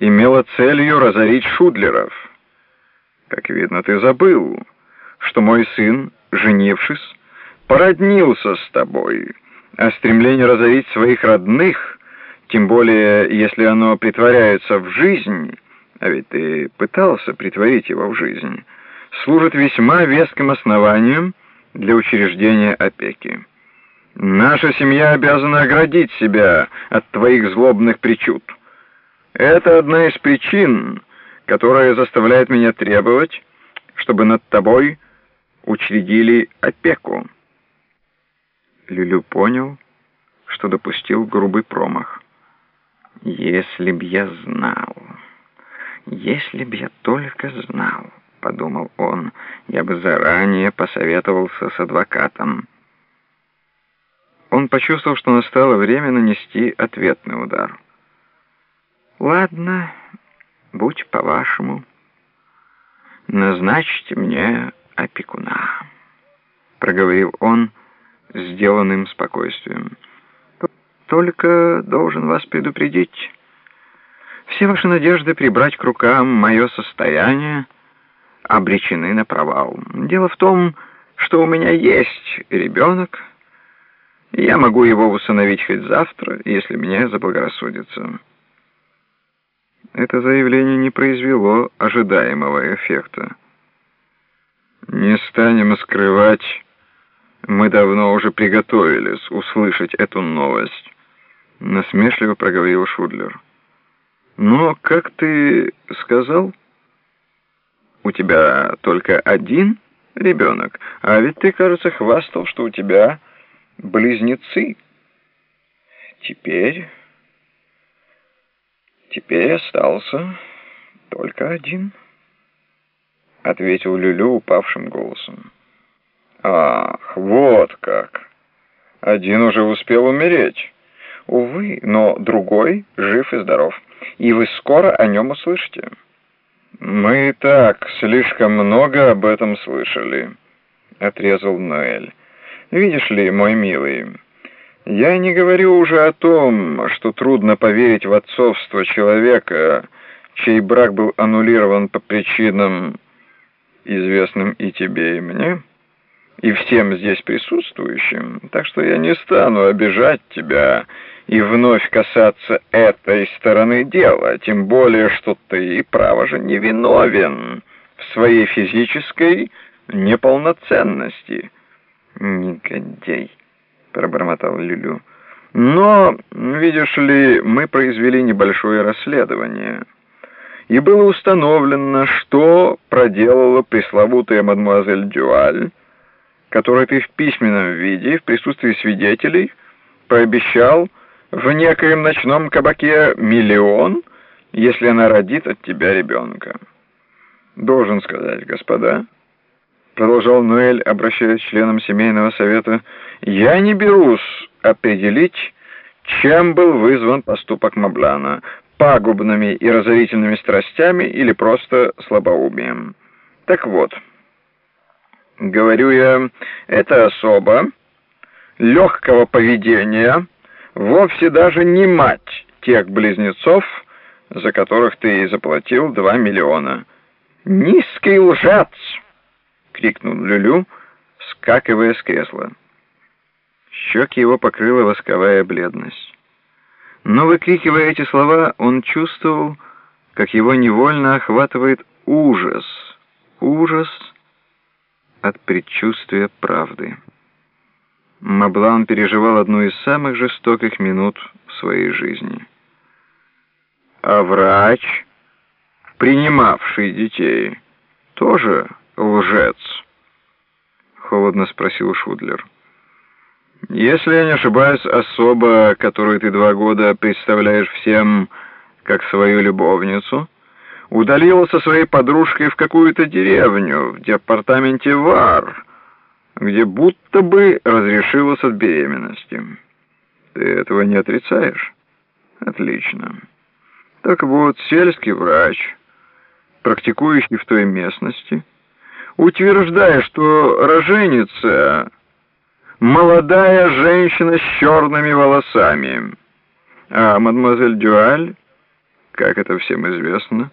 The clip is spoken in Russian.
имела целью разорить Шудлеров. Как видно, ты забыл, что мой сын, женившись, породнился с тобой, а стремление разорить своих родных, тем более, если оно притворяется в жизнь, а ведь ты пытался притворить его в жизнь, служит весьма веским основанием для учреждения опеки. Наша семья обязана оградить себя от твоих злобных причуд. Это одна из причин, которая заставляет меня требовать, чтобы над тобой учредили опеку. Люлю понял, что допустил грубый промах. «Если б я знал, если б я только знал», — подумал он, — «я бы заранее посоветовался с адвокатом». Он почувствовал, что настало время нанести ответный удар. «Ладно, будь по-вашему. Назначьте мне опекуна», — проговорил он сделанным спокойствием. «Только должен вас предупредить. Все ваши надежды прибрать к рукам мое состояние обречены на провал. Дело в том, что у меня есть ребенок, я могу его усыновить хоть завтра, если мне заблагорассудится». Это заявление не произвело ожидаемого эффекта. «Не станем скрывать, мы давно уже приготовились услышать эту новость», — насмешливо проговорил Шудлер. «Но, как ты сказал, у тебя только один ребенок, а ведь ты, кажется, хвастал, что у тебя близнецы. Теперь... теперь остался только один, — ответил Люлю упавшим голосом. Ах, вот как! Один уже успел умереть. Увы, но другой жив и здоров, и вы скоро о нем услышите. Мы и так слишком много об этом слышали, — отрезал Ноэль. Видишь ли, мой милый, я не говорю уже о том, что трудно поверить в отцовство человека, чей брак был аннулирован по причинам, известным и тебе, и мне, и всем здесь присутствующим, так что я не стану обижать тебя и вновь касаться этой стороны дела, тем более, что ты, право же, невиновен в своей физической неполноценности». «Негодяй!» — пробормотал Люлю. «Но, видишь ли, мы произвели небольшое расследование, и было установлено, что проделала пресловутая мадемуазель Дюаль, которой ты в письменном виде, в присутствии свидетелей, пообещал в некоем ночном кабаке миллион, если она родит от тебя ребенка. Должен сказать, господа...» продолжал Ноэль, обращаясь к членам семейного совета, «я не берусь определить, чем был вызван поступок Маблана, пагубными и разорительными страстями или просто слабоумием. Так вот, говорю я, это особа легкого поведения, вовсе даже не мать тех близнецов, за которых ты и заплатил два миллиона. Низкий лжец!» Крикнул Люлю, скакивая с кресла. Щеки его покрыла восковая бледность. Но, выкрикивая эти слова, он чувствовал, как его невольно охватывает ужас, ужас от предчувствия правды. Маблан переживал одну из самых жестоких минут в своей жизни. А врач, принимавший детей, тоже лжец?» — холодно спросил Шудлер. «Если я не ошибаюсь, особа, которую ты два года представляешь всем как свою любовницу, удалила со своей подружкой в какую-то деревню в департаменте Вар, где будто бы разрешилась от беременности. Ты этого не отрицаешь? Отлично. Так вот, сельский врач, практикующий в той местности, — утверждая, что роженица — молодая женщина с черными волосами, а мадемуазель Дюаль — Как это всем известно,